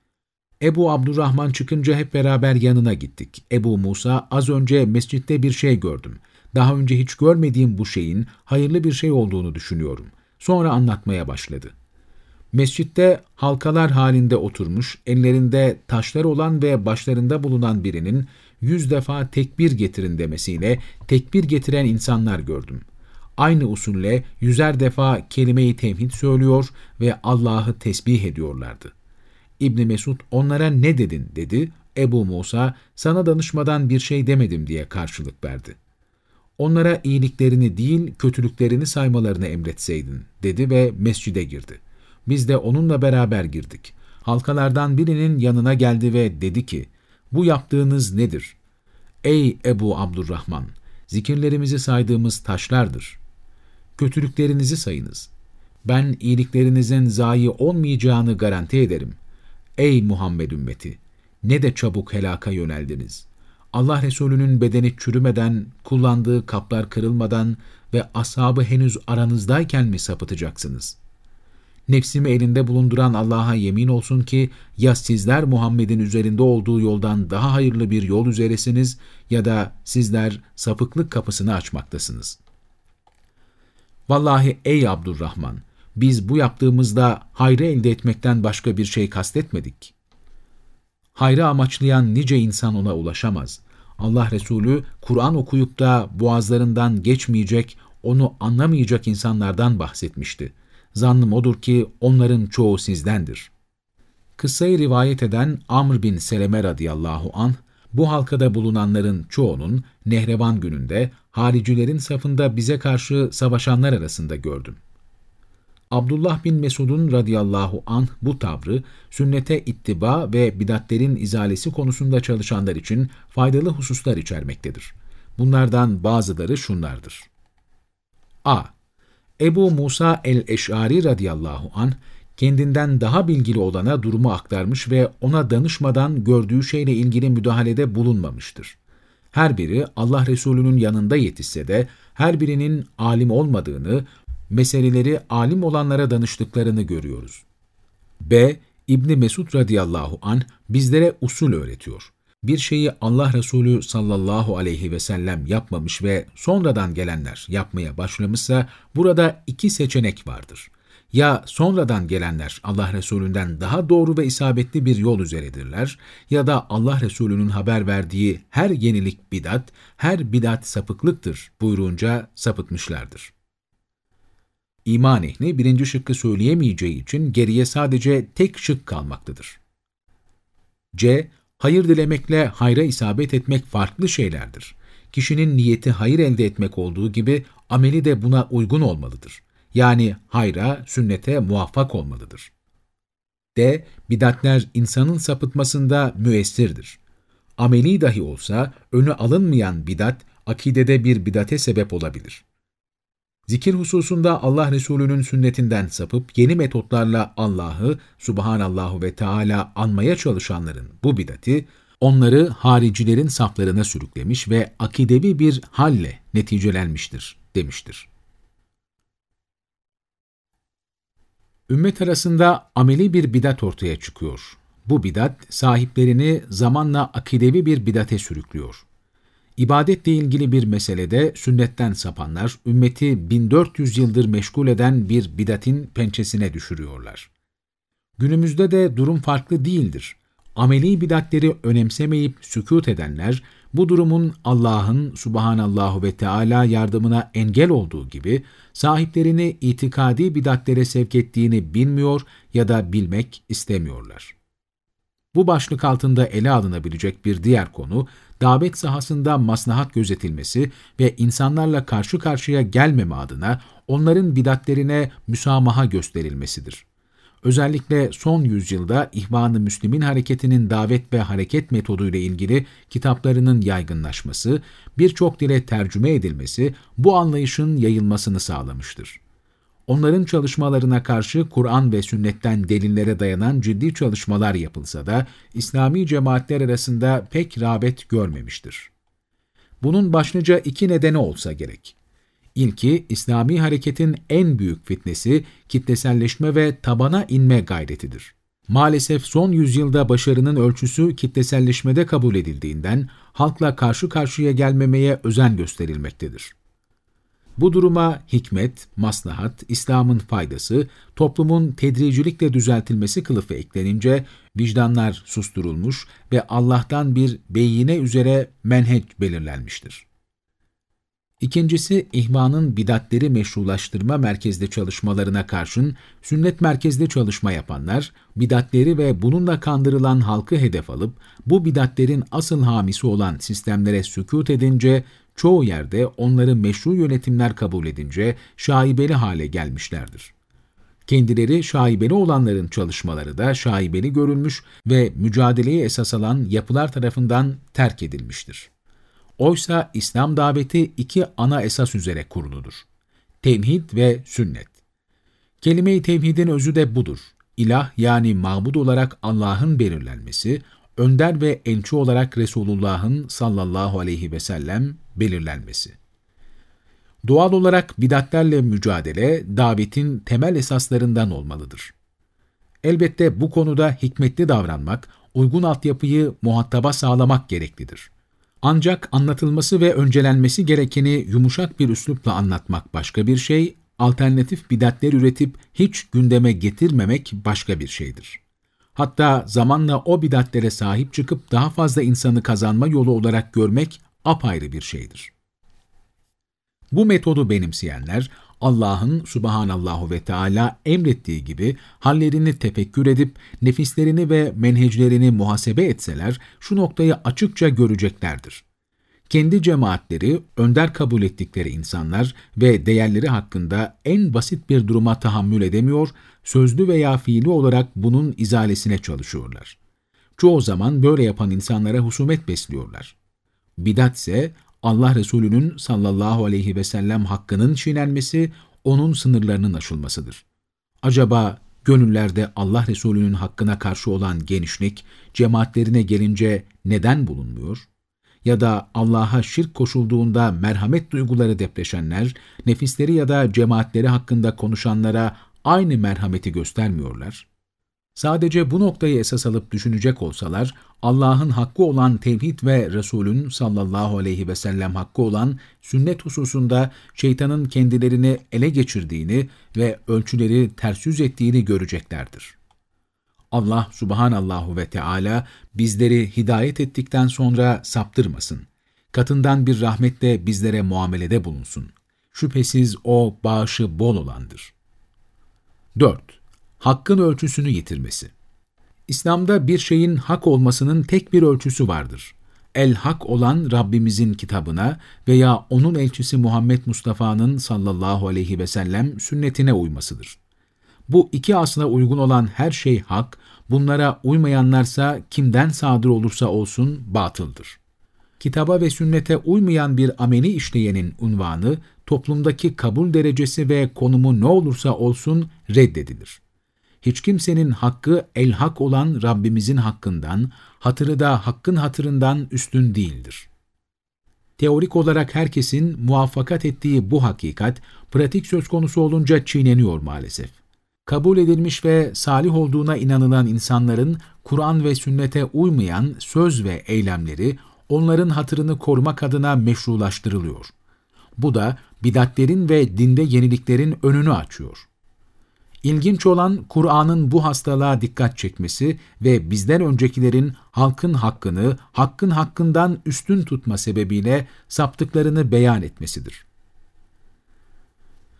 Ebu Abdurrahman çıkınca hep beraber yanına gittik. Ebu Musa az önce mescitte bir şey gördüm. Daha önce hiç görmediğim bu şeyin hayırlı bir şey olduğunu düşünüyorum. Sonra anlatmaya başladı. Mescitte halkalar halinde oturmuş, ellerinde taşlar olan ve başlarında bulunan birinin yüz defa tekbir getirin demesiyle tekbir getiren insanlar gördüm. Aynı usulle yüzer defa kelime-i tevhid söylüyor ve Allah'ı tesbih ediyorlardı. İbni Mesud onlara ne dedin dedi. Ebu Musa sana danışmadan bir şey demedim diye karşılık verdi. Onlara iyiliklerini değil kötülüklerini saymalarını emretseydin dedi ve mescide girdi. Biz de onunla beraber girdik. Halkalardan birinin yanına geldi ve dedi ki, bu yaptığınız nedir? Ey Ebu Abdurrahman! Zikirlerimizi saydığımız taşlardır. Kötülüklerinizi sayınız. Ben iyiliklerinizin zayi olmayacağını garanti ederim. Ey Muhammed ümmeti! Ne de çabuk helaka yöneldiniz. Allah Resulü'nün bedeni çürümeden, kullandığı kaplar kırılmadan ve ashabı henüz aranızdayken mi sapıtacaksınız? Nefsimi elinde bulunduran Allah'a yemin olsun ki ya sizler Muhammed'in üzerinde olduğu yoldan daha hayırlı bir yol üzeresiniz ya da sizler sapıklık kapısını açmaktasınız. Vallahi ey Abdurrahman! Biz bu yaptığımızda hayrı elde etmekten başka bir şey kastetmedik. Hayrı amaçlayan nice insan ona ulaşamaz. Allah Resulü Kur'an okuyup da boğazlarından geçmeyecek, onu anlamayacak insanlardan bahsetmişti. Zannım odur ki onların çoğu sizdendir. Kıssayı rivayet eden Amr bin Seleme radıyallahu anh, bu halkada bulunanların çoğunun Nehrevan gününde haricilerin safında bize karşı savaşanlar arasında gördüm. Abdullah bin Mesud'un radıyallahu anh bu tavrı, sünnete ittiba ve bidatlerin izalesi konusunda çalışanlar için faydalı hususlar içermektedir. Bunlardan bazıları şunlardır. a. Ebu Musa el-Eş'ari radıyallahu an kendinden daha bilgili olana durumu aktarmış ve ona danışmadan gördüğü şeyle ilgili müdahalede bulunmamıştır. Her biri Allah Resulü'nün yanında yetişse de her birinin alim olmadığını, meseleleri alim olanlara danıştıklarını görüyoruz. B. İbni Mesud radıyallahu an bizlere usul öğretiyor bir şeyi Allah Resulü sallallahu aleyhi ve sellem yapmamış ve sonradan gelenler yapmaya başlamışsa burada iki seçenek vardır. Ya sonradan gelenler Allah Resulünden daha doğru ve isabetli bir yol üzeredirler ya da Allah Resulü'nün haber verdiği her yenilik bidat, her bidat sapıklıktır buyurunca sapıtmışlardır. İman ehli birinci şıkkı söyleyemeyeceği için geriye sadece tek şık kalmaktadır. C Hayır dilemekle hayra isabet etmek farklı şeylerdir. Kişinin niyeti hayır elde etmek olduğu gibi ameli de buna uygun olmalıdır. Yani hayra, sünnete muvaffak olmalıdır. D. Bidatler insanın sapıtmasında müessirdir. Ameli dahi olsa önü alınmayan bidat, akidede bir bidate sebep olabilir. Zikir hususunda Allah Resulü'nün sünnetinden sapıp yeni metotlarla Allah'ı, Subhanallahu ve Teala anmaya çalışanların bu bidati, onları haricilerin saflarına sürüklemiş ve akidevi bir halle neticelenmiştir, demiştir. Ümmet arasında ameli bir bidat ortaya çıkıyor. Bu bidat sahiplerini zamanla akidevi bir bidate sürüklüyor. İbadetle ilgili bir meselede sünnetten sapanlar, ümmeti 1400 yıldır meşgul eden bir bidatin pençesine düşürüyorlar. Günümüzde de durum farklı değildir. Ameli bidatleri önemsemeyip sükut edenler, bu durumun Allah'ın subhanallahu ve Teala yardımına engel olduğu gibi, sahiplerini itikadi bidatlere sevk ettiğini bilmiyor ya da bilmek istemiyorlar. Bu başlık altında ele alınabilecek bir diğer konu, davet sahasında maslahat gözetilmesi ve insanlarla karşı karşıya gelmeme adına onların bidatlerine müsamaha gösterilmesidir. Özellikle son yüzyılda İhvan-ı Müslim'in hareketinin davet ve hareket metoduyla ilgili kitaplarının yaygınlaşması, birçok dile tercüme edilmesi bu anlayışın yayılmasını sağlamıştır. Onların çalışmalarına karşı Kur'an ve sünnetten delillere dayanan ciddi çalışmalar yapılsa da İslami cemaatler arasında pek rağbet görmemiştir. Bunun başlıca iki nedeni olsa gerek. İlki, İslami hareketin en büyük fitnesi kitleselleşme ve tabana inme gayretidir. Maalesef son yüzyılda başarının ölçüsü kitleselleşmede kabul edildiğinden halkla karşı karşıya gelmemeye özen gösterilmektedir. Bu duruma hikmet, maslahat, İslam'ın faydası, toplumun tedricilikle düzeltilmesi kılıfı eklenince vicdanlar susturulmuş ve Allah'tan bir beyine üzere menheç belirlenmiştir. İkincisi, ihvanın bidatleri meşrulaştırma merkezli çalışmalarına karşın sünnet merkezli çalışma yapanlar, bidatleri ve bununla kandırılan halkı hedef alıp, bu bidatlerin asıl hamisi olan sistemlere sükut edince, çoğu yerde onları meşru yönetimler kabul edince şaibeli hale gelmişlerdir. Kendileri şaibeli olanların çalışmaları da şaibeli görülmüş ve mücadeleyi esas alan yapılar tarafından terk edilmiştir. Oysa İslam daveti iki ana esas üzere kuruludur. Tevhid ve sünnet. Kelime-i tevhidin özü de budur. İlah yani mabud olarak Allah'ın belirlenmesi, önder ve elçi olarak Resulullah'ın sallallahu aleyhi ve sellem belirlenmesi. Doğal olarak bidatlerle mücadele, davetin temel esaslarından olmalıdır. Elbette bu konuda hikmetli davranmak, uygun altyapıyı muhataba sağlamak gereklidir. Ancak anlatılması ve öncelenmesi gerekeni yumuşak bir üslupla anlatmak başka bir şey, alternatif bidatler üretip hiç gündeme getirmemek başka bir şeydir. Hatta zamanla o bidatlere sahip çıkıp daha fazla insanı kazanma yolu olarak görmek apayrı bir şeydir. Bu metodu benimseyenler, Allah'ın subhanallahu ve Teala emrettiği gibi hallerini tefekkür edip nefislerini ve menheclerini muhasebe etseler şu noktayı açıkça göreceklerdir. Kendi cemaatleri, önder kabul ettikleri insanlar ve değerleri hakkında en basit bir duruma tahammül edemiyor, sözlü veya fiili olarak bunun izalesine çalışıyorlar. Çoğu zaman böyle yapan insanlara husumet besliyorlar. Bidat ise Allah Resulü'nün sallallahu aleyhi ve sellem hakkının çiğnenmesi, onun sınırlarının aşılmasıdır. Acaba gönüllerde Allah Resulü'nün hakkına karşı olan genişlik, cemaatlerine gelince neden bulunmuyor? Ya da Allah'a şirk koşulduğunda merhamet duyguları depreşenler, nefisleri ya da cemaatleri hakkında konuşanlara aynı merhameti göstermiyorlar? Sadece bu noktayı esas alıp düşünecek olsalar, Allah'ın hakkı olan tevhid ve Resulün sallallahu aleyhi ve sellem hakkı olan sünnet hususunda şeytanın kendilerini ele geçirdiğini ve ölçüleri ters yüz ettiğini göreceklerdir. Allah subhanallahu ve Teala bizleri hidayet ettikten sonra saptırmasın. Katından bir rahmetle bizlere muamelede bulunsun. Şüphesiz O bağışı bol olandır. 4 hakkın ölçüsünü yitirmesi. İslam'da bir şeyin hak olmasının tek bir ölçüsü vardır. El-hak olan Rabbimizin kitabına veya onun elçisi Muhammed Mustafa'nın sallallahu aleyhi ve sellem sünnetine uymasıdır. Bu iki asla uygun olan her şey hak, bunlara uymayanlarsa kimden sadır olursa olsun batıldır. Kitaba ve sünnete uymayan bir ameli işleyenin unvanı, toplumdaki kabul derecesi ve konumu ne olursa olsun reddedilir hiç kimsenin hakkı el-hak olan Rabbimizin hakkından, hatırı da hakkın hatırından üstün değildir. Teorik olarak herkesin muvaffakat ettiği bu hakikat, pratik söz konusu olunca çiğneniyor maalesef. Kabul edilmiş ve salih olduğuna inanılan insanların Kur'an ve sünnete uymayan söz ve eylemleri onların hatırını korumak adına meşrulaştırılıyor. Bu da bidatlerin ve dinde yeniliklerin önünü açıyor. İlginç olan Kur'an'ın bu hastalığa dikkat çekmesi ve bizden öncekilerin halkın hakkını, hakkın hakkından üstün tutma sebebiyle saptıklarını beyan etmesidir.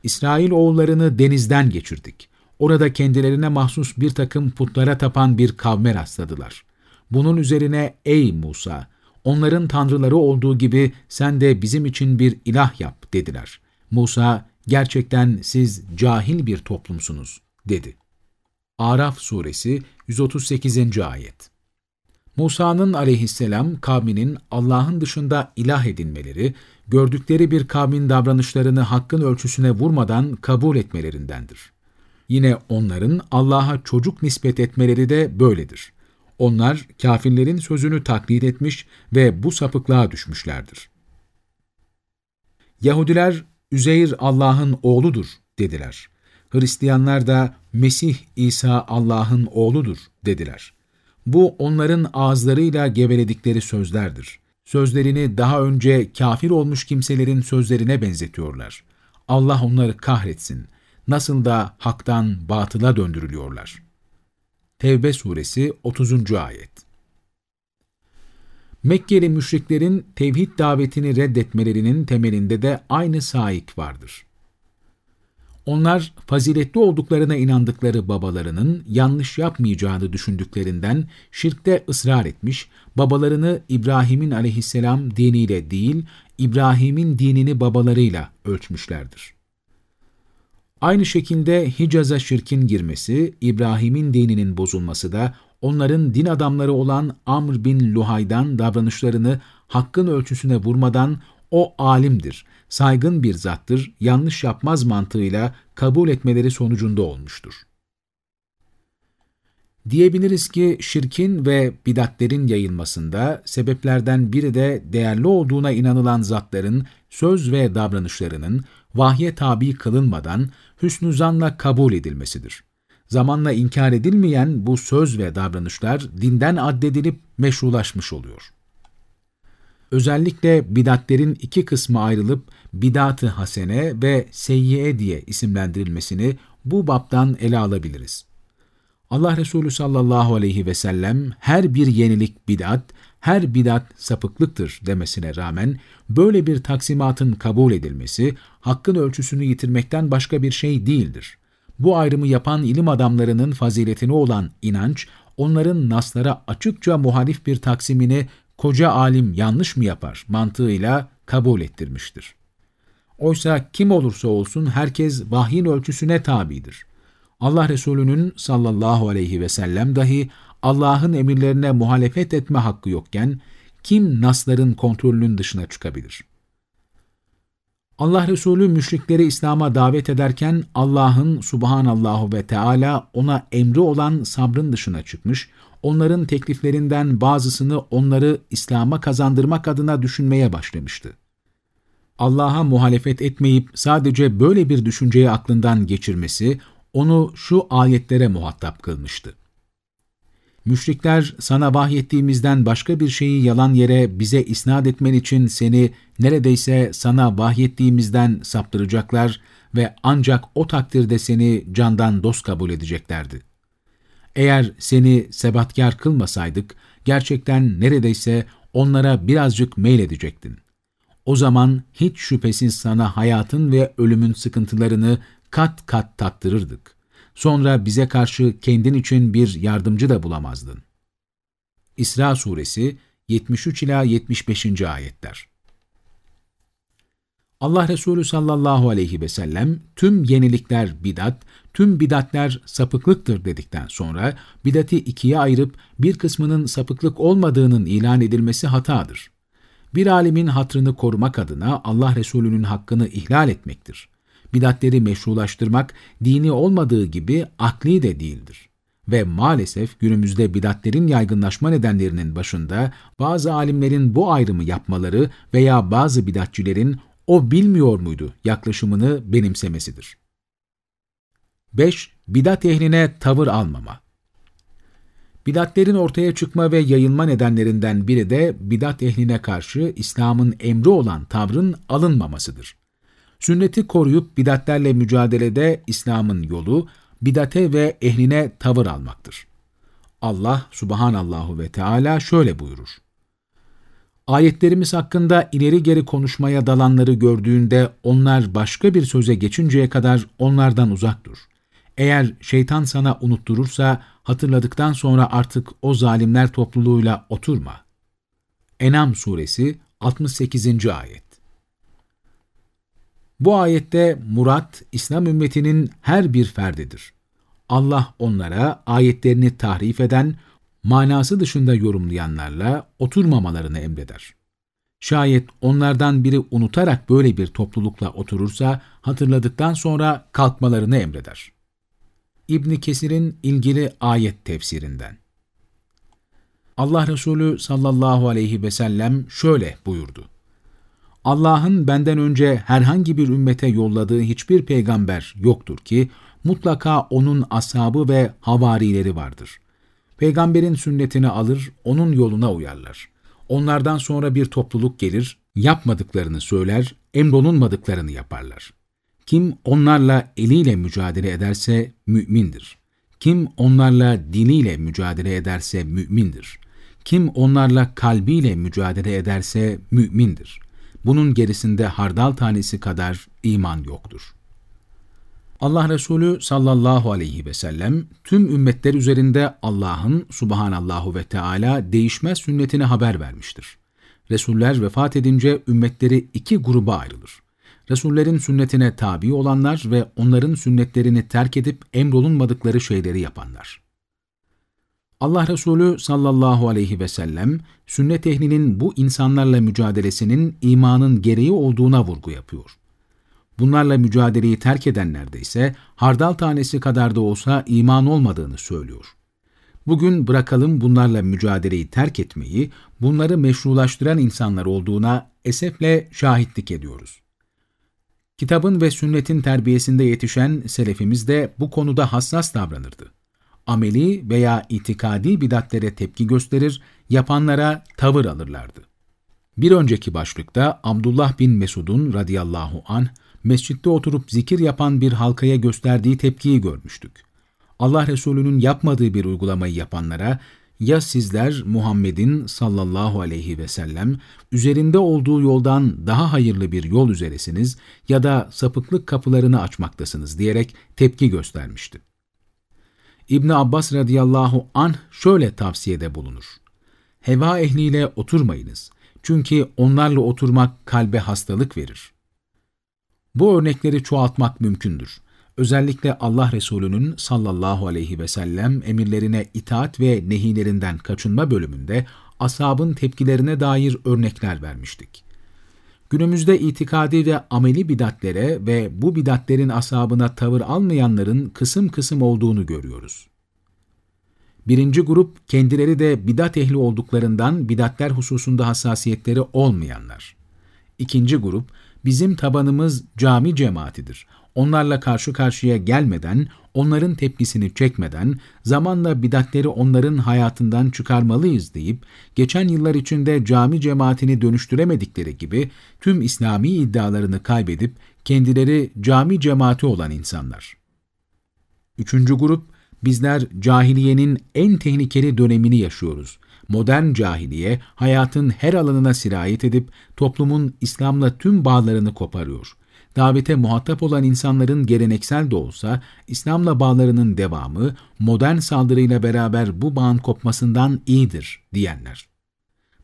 İsrail oğullarını denizden geçirdik. Orada kendilerine mahsus bir takım putlara tapan bir kavme rastladılar. Bunun üzerine ey Musa, onların tanrıları olduğu gibi sen de bizim için bir ilah yap dediler. Musa, gerçekten siz cahil bir toplumsunuz dedi. Araf suresi 138. ayet Musa'nın aleyhisselam kavminin Allah'ın dışında ilah edinmeleri, gördükleri bir kavmin davranışlarını hakkın ölçüsüne vurmadan kabul etmelerindendir. Yine onların Allah'a çocuk nispet etmeleri de böyledir. Onlar kafirlerin sözünü taklit etmiş ve bu sapıklığa düşmüşlerdir. Yahudiler Üzeyr Allah'ın oğludur dediler. Hristiyanlar da Mesih İsa Allah'ın oğludur dediler. Bu onların ağızlarıyla geveledikleri sözlerdir. Sözlerini daha önce kafir olmuş kimselerin sözlerine benzetiyorlar. Allah onları kahretsin. Nasıl da haktan batıla döndürülüyorlar. Tevbe suresi 30. ayet Mekkeli müşriklerin tevhid davetini reddetmelerinin temelinde de aynı saik vardır. Onlar faziletli olduklarına inandıkları babalarının yanlış yapmayacağını düşündüklerinden şirkte ısrar etmiş, babalarını İbrahim'in aleyhisselam diniyle değil, İbrahim'in dinini babalarıyla ölçmüşlerdir. Aynı şekilde Hicaz'a şirkin girmesi, İbrahim'in dininin bozulması da onların din adamları olan Amr bin Luhay'dan davranışlarını hakkın ölçüsüne vurmadan o alimdir, saygın bir zattır, yanlış yapmaz mantığıyla kabul etmeleri sonucunda olmuştur. Diyebiliriz ki şirkin ve bidatlerin yayılmasında sebeplerden biri de değerli olduğuna inanılan zatların söz ve davranışlarının vahye tabi kılınmadan hüsnü zanla kabul edilmesidir. Zamanla inkar edilmeyen bu söz ve davranışlar dinden addedilip meşrulaşmış oluyor. Özellikle bidatlerin iki kısmı ayrılıp bidat-ı hasene ve seyyiye diye isimlendirilmesini bu baptan ele alabiliriz. Allah Resulü sallallahu aleyhi ve sellem her bir yenilik bidat, her bidat sapıklıktır demesine rağmen böyle bir taksimatın kabul edilmesi hakkın ölçüsünü yitirmekten başka bir şey değildir. Bu ayrımı yapan ilim adamlarının faziletine olan inanç, onların naslara açıkça muhalif bir taksimini koca alim yanlış mı yapar mantığıyla kabul ettirmiştir. Oysa kim olursa olsun herkes vahyin ölçüsüne tabidir. Allah Resulü'nün sallallahu aleyhi ve sellem dahi Allah'ın emirlerine muhalefet etme hakkı yokken kim nasların kontrolünün dışına çıkabilir? Allah Resulü müşrikleri İslam'a davet ederken Allah'ın subhanallahu ve Teala ona emri olan sabrın dışına çıkmış, onların tekliflerinden bazısını onları İslam'a kazandırmak adına düşünmeye başlamıştı. Allah'a muhalefet etmeyip sadece böyle bir düşünceyi aklından geçirmesi, onu şu ayetlere muhatap kılmıştı. Müşrikler sana vahyettiğimizden başka bir şeyi yalan yere bize isnat etmen için seni neredeyse sana vahyettiğimizden saptıracaklar ve ancak o takdirde seni candan dost kabul edeceklerdi. Eğer seni sebatkar kılmasaydık, gerçekten neredeyse onlara birazcık meyledecektin. O zaman hiç şüphesiz sana hayatın ve ölümün sıkıntılarını kat kat tattırırdık. Sonra bize karşı kendin için bir yardımcı da bulamazdın. İsra Suresi 73 ila 75. ayetler. Allah Resulü sallallahu aleyhi ve sellem tüm yenilikler bidat, tüm bidatler sapıklıktır dedikten sonra bidati ikiye ayırıp bir kısmının sapıklık olmadığının ilan edilmesi hatadır. Bir alimin hatrını korumak adına Allah Resulü'nün hakkını ihlal etmektir bidatleri meşrulaştırmak dini olmadığı gibi akli de değildir. Ve maalesef günümüzde bidatlerin yaygınlaşma nedenlerinin başında bazı alimlerin bu ayrımı yapmaları veya bazı bidatçilerin o bilmiyor muydu yaklaşımını benimsemesidir. 5. Bidat ehline tavır almama Bidatlerin ortaya çıkma ve yayılma nedenlerinden biri de bidat ehline karşı İslam'ın emri olan tavrın alınmamasıdır. Sünneti koruyup bidatlerle mücadelede İslam'ın yolu, bidate ve ehline tavır almaktır. Allah subhanallahu ve Teala şöyle buyurur. Ayetlerimiz hakkında ileri geri konuşmaya dalanları gördüğünde onlar başka bir söze geçinceye kadar onlardan uzak dur. Eğer şeytan sana unutturursa hatırladıktan sonra artık o zalimler topluluğuyla oturma. Enam suresi 68. ayet Bu ayette murat İslam ümmetinin her bir ferdidir. Allah onlara ayetlerini tahrif eden, manası dışında yorumlayanlarla oturmamalarını emreder. Şayet onlardan biri unutarak böyle bir toplulukla oturursa hatırladıktan sonra kalkmalarını emreder. İbni Kesir'in ilgili ayet tefsirinden. Allah Resulü sallallahu aleyhi ve sellem şöyle buyurdu. Allah'ın benden önce herhangi bir ümmete yolladığı hiçbir peygamber yoktur ki mutlaka onun ashabı ve havarileri vardır. Peygamberin sünnetini alır, onun yoluna uyarlar. Onlardan sonra bir topluluk gelir, yapmadıklarını söyler, emrolunmadıklarını yaparlar. Kim onlarla eliyle mücadele ederse mümindir. Kim onlarla diliyle mücadele ederse mümindir. Kim onlarla kalbiyle mücadele ederse mümindir. Bunun gerisinde hardal tanesi kadar iman yoktur.'' Allah Resulü sallallahu aleyhi ve sellem tüm ümmetler üzerinde Allah'ın subhanallahu ve Teala değişmez sünnetine haber vermiştir. Resuller vefat edince ümmetleri iki gruba ayrılır. Resullerin sünnetine tabi olanlar ve onların sünnetlerini terk edip emrolunmadıkları şeyleri yapanlar. Allah Resulü sallallahu aleyhi ve sellem sünnet ehlinin bu insanlarla mücadelesinin imanın gereği olduğuna vurgu yapıyor. Bunlarla mücadeleyi terk edenlerde ise hardal tanesi kadar da olsa iman olmadığını söylüyor. Bugün bırakalım bunlarla mücadeleyi terk etmeyi, bunları meşrulaştıran insanlar olduğuna esefle şahitlik ediyoruz. Kitabın ve sünnetin terbiyesinde yetişen selefimiz de bu konuda hassas davranırdı. Ameli veya itikadi bidatlere tepki gösterir, yapanlara tavır alırlardı. Bir önceki başlıkta Abdullah bin Mesud'un radıyallahu anh mescitte oturup zikir yapan bir halkaya gösterdiği tepkiyi görmüştük. Allah Resulü'nün yapmadığı bir uygulamayı yapanlara, ya sizler Muhammed'in sallallahu aleyhi ve sellem üzerinde olduğu yoldan daha hayırlı bir yol üzeresiniz ya da sapıklık kapılarını açmaktasınız diyerek tepki göstermişti. İbn Abbas radıyallahu anh şöyle tavsiyede bulunur. Heva ehliyle oturmayınız. Çünkü onlarla oturmak kalbe hastalık verir. Bu örnekleri çoğaltmak mümkündür. Özellikle Allah Resulü'nün sallallahu aleyhi ve sellem emirlerine itaat ve nehilerinden kaçınma bölümünde ashabın tepkilerine dair örnekler vermiştik. Günümüzde itikadi ve ameli bidatlere ve bu bidatlerin asabına tavır almayanların kısım kısım olduğunu görüyoruz. Birinci grup, kendileri de bidat ehli olduklarından bidatler hususunda hassasiyetleri olmayanlar. İkinci grup, bizim tabanımız cami cemaatidir. Onlarla karşı karşıya gelmeden, onların tepkisini çekmeden, zamanla bidatleri onların hayatından çıkarmalıyız deyip, geçen yıllar içinde cami cemaatini dönüştüremedikleri gibi tüm İslami iddialarını kaybedip kendileri cami cemaati olan insanlar. Üçüncü grup, bizler cahiliyenin en tehlikeli dönemini yaşıyoruz modern cahiliye hayatın her alanına sirayet edip toplumun İslam'la tüm bağlarını koparıyor. Davete muhatap olan insanların geleneksel de olsa İslam'la bağlarının devamı modern saldırıyla beraber bu bağın kopmasından iyidir diyenler.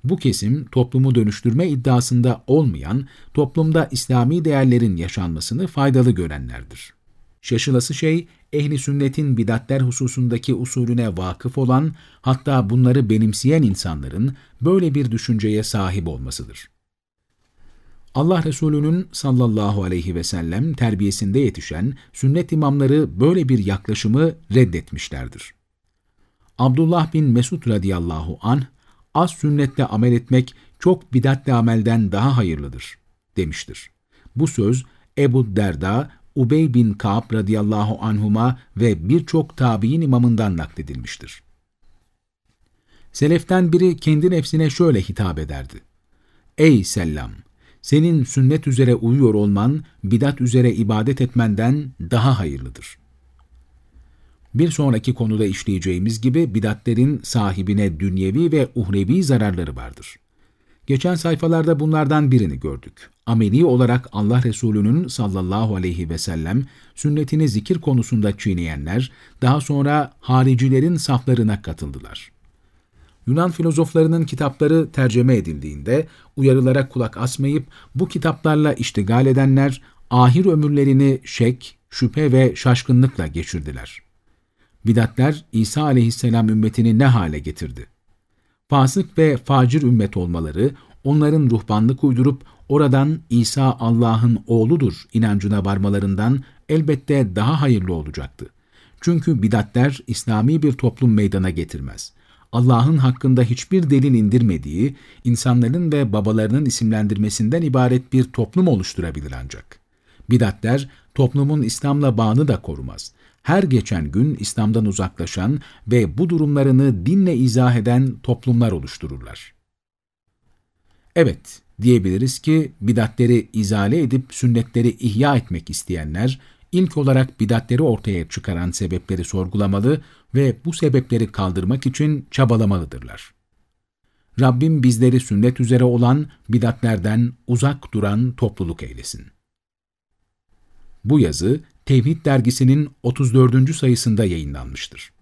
Bu kesim toplumu dönüştürme iddiasında olmayan, toplumda İslami değerlerin yaşanmasını faydalı görenlerdir. Şaşılası şey, ehli sünnetin bidatler hususundaki usulüne vakıf olan, hatta bunları benimseyen insanların böyle bir düşünceye sahip olmasıdır. Allah Resulü'nün sallallahu aleyhi ve sellem terbiyesinde yetişen sünnet imamları böyle bir yaklaşımı reddetmişlerdir. Abdullah bin Mesud radıyallahu anh, az sünnetle amel etmek çok bidatle amelden daha hayırlıdır demiştir. Bu söz Ebu Derda Ubey bin Ka'b radıyallahu anhuma ve birçok tabi'in imamından nakledilmiştir. Seleften biri kendi nefsine şöyle hitap ederdi. Ey Sellam! Senin sünnet üzere uyuyor olman, bidat üzere ibadet etmenden daha hayırlıdır. Bir sonraki konuda işleyeceğimiz gibi bidatlerin sahibine dünyevi ve uhrevi zararları vardır. Geçen sayfalarda bunlardan birini gördük. Ameli olarak Allah Resulü'nün sallallahu aleyhi ve sellem sünnetini zikir konusunda çiğneyenler, daha sonra haricilerin saflarına katıldılar. Yunan filozoflarının kitapları tercüme edildiğinde uyarılara kulak asmayıp bu kitaplarla iştigal edenler ahir ömürlerini şek, şüphe ve şaşkınlıkla geçirdiler. Bidatler İsa aleyhisselam ümmetini ne hale getirdi? Fasık ve facir ümmet olmaları, onların ruhbanlık uydurup oradan İsa Allah'ın oğludur inancına varmalarından elbette daha hayırlı olacaktı. Çünkü bidatler İslami bir toplum meydana getirmez. Allah'ın hakkında hiçbir delil indirmediği, insanların ve babalarının isimlendirmesinden ibaret bir toplum oluşturabilir ancak. Bidatler, toplumun İslam'la bağını da korumaz. Her geçen gün İslam'dan uzaklaşan ve bu durumlarını dinle izah eden toplumlar oluştururlar. Evet, diyebiliriz ki bidatleri izale edip sünnetleri ihya etmek isteyenler, ilk olarak bidatleri ortaya çıkaran sebepleri sorgulamalı ve bu sebepleri kaldırmak için çabalamalıdırlar. Rabbim bizleri sünnet üzere olan bidatlerden uzak duran topluluk eylesin. Bu yazı Tevhid dergisinin 34. sayısında yayınlanmıştır.